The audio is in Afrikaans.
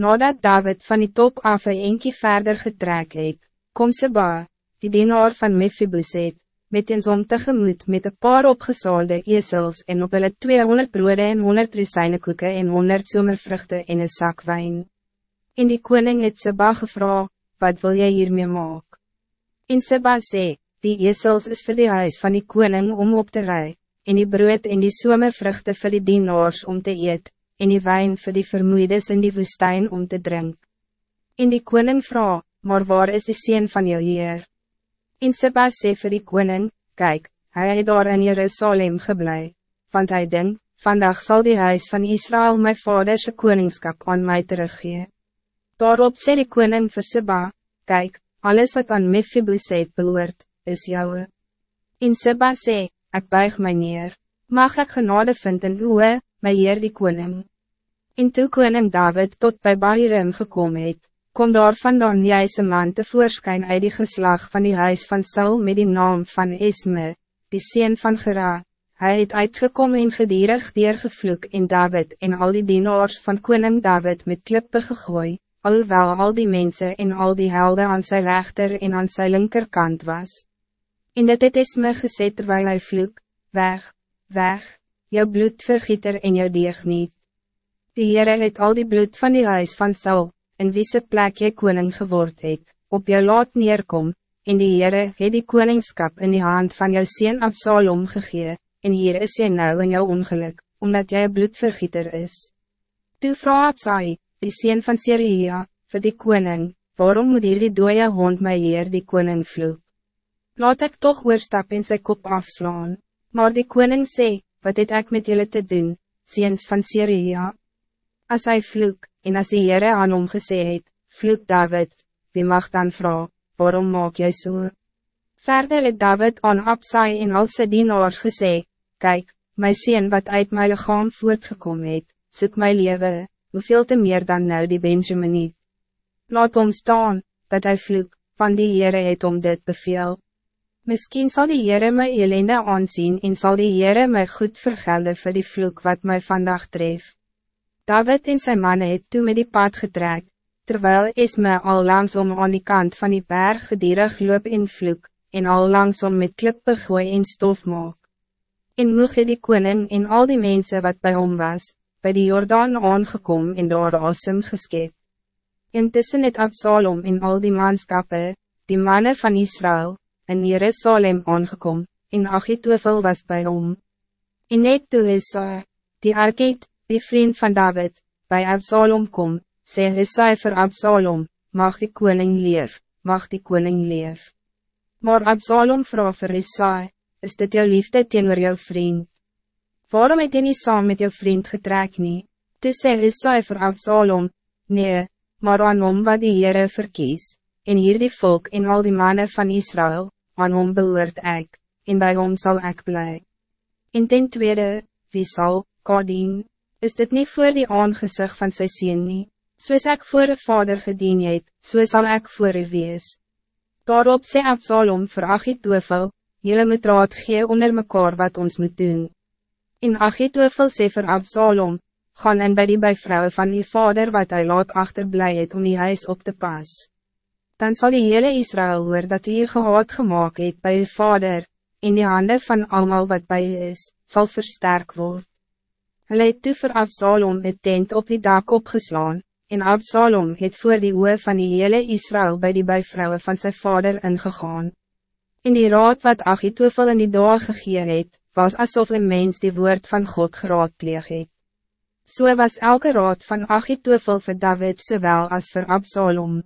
Nadat David van die top af een enkie verder getrek het, kom Seba, die dienaar van Mephibosheth, met eens om tegemoet met een paar opgezaalde esels en op hulle 200 broode en 100 rusijnekoeken en 100 zomervruchten in een zak wijn. En die koning het Seba gevra, wat wil jy hiermee maak? En Seba sê, die esels is voor die huis van die koning om op te rijden, en die brood en die zomervruchten voor die dienaars om te eet, en die wijn voor die vermoeides in die woestijn om te drinken. En die koning vraag, maar waar is die sien van jou Heer? En Seba sê vir die koning, kijk, hij het daar in Jerusalem geblei, want hij denkt, vandaag zal die huis van Israël mijn vaderse koningskap aan mij teruggee. Daarop sê die koning vir Seba, kijk, alles wat aan Mephibosheth behoort, is jouwe. En Seba sê, ek buig my neer, mag ek genade vind in uwe, my Heer die koning. En toe koning David tot bij Bahirim gekomen het, kom daar vandaan juist een man tevoorschijn uit die geslag van die huis van Saul met die naam van Esme, die sien van Gera. Hij het uitgekomen en gedierig gevloek in David en al die dienaars van koning David met klippe gegooi, alhoewel al die mensen en al die helden aan zijn rechter en aan zijn linkerkant was. En dit het Esme gesê terwijl hij vloek, weg, weg, jou bloedvergieter en jou deeg niet. Die Heere het al die bloed van die huis van Saul, in wie se plek jy koning geword het, op jou laat neerkom, en die Heere het die koningskap in die hand van jou sien Absalom gegee, en hier is jy nou in jou ongeluk, omdat jy een bloedvergieter is. Toe vraag Absai, die sien van Syria, voor die koning, waarom moet hierdie dooie hond my heer die koning vloek? Laat ik toch oorstap en sy kop afslaan, maar die koning sê, wat het ek met jullie te doen, ziens van Syria? Als hij vloek, en as die Heere aan hom gesê het, vloek David, wie mag dan vraag, waarom maak jy so? Verder het David aan Absai en al sy dienaars gesê, Kijk, my sien wat uit my lichaam voortgekom het, soek my leven, hoeveel te meer dan nou die Benjamin niet. Laat hom staan, dat hij vloek, van die Heere het om dit beveel. Misschien zal die Heere my elende aanzien en zal die Heere my goed vergelden voor die vloek wat mij vandaag treft. David en zijn mannen het toe met die pad getrek, terwijl Isme al langsom aan die kant van die berg gedierig loop in vloek, en al langsom met klippe gooi en stof maak. En moeg het die koning en al die mensen wat bij hom was, bij die Jordaan aangekom en door asem geskep. Intussen het Absalom en al die manskappe, die mannen van Israël, in Jerusalem aangekom, en Achitofel was bij hom. En net toe uh, die arket, die vriend van David, bij Absalom kom, sê Hesai vir Absalom, mag die koning leef, mag die koning leef. Maar Absalom vraag vir Hesai, is dit jou liefde teenoor jou vriend? Waarom het jy nie saam met jou vriend getrek nie? Toe sê Hesai vir Absalom, nee, maar aan hom wat die Heere verkies, en hier die volk en al die mannen van Israël, aan hom behoort ek, en bij hom zal ik blij. In ten tweede, wie zal, Kadien, is dit niet voor die aangezicht van sy sien nie, soos ek voor een vader gedien het, so sal ek voor u wees. Daarop sê Absalom vir Achitofel, jylle moet raad gee onder mekaar wat ons moet doen. En Achitofel sê vir Absalom, gaan in by die bijvrouwen van die vader wat hij laat achterblij het om die huis op te pas. Dan zal die hele Israël hoor dat hy gehaad gemaakt het bij die vader, in die handen van allemaal wat bij is, zal versterk worden. Hulle het toe vir Absalom het tent op die dak opgeslaan, en Absalom het voor die oe van die hele Israël bij die bijvrouwen van zijn vader ingegaan. In die raad wat Achitofel in die dag gegeer het, was alsof een mens die woord van God geraadpleeg het. So was elke raad van Achitofel voor David zowel als voor Absalom.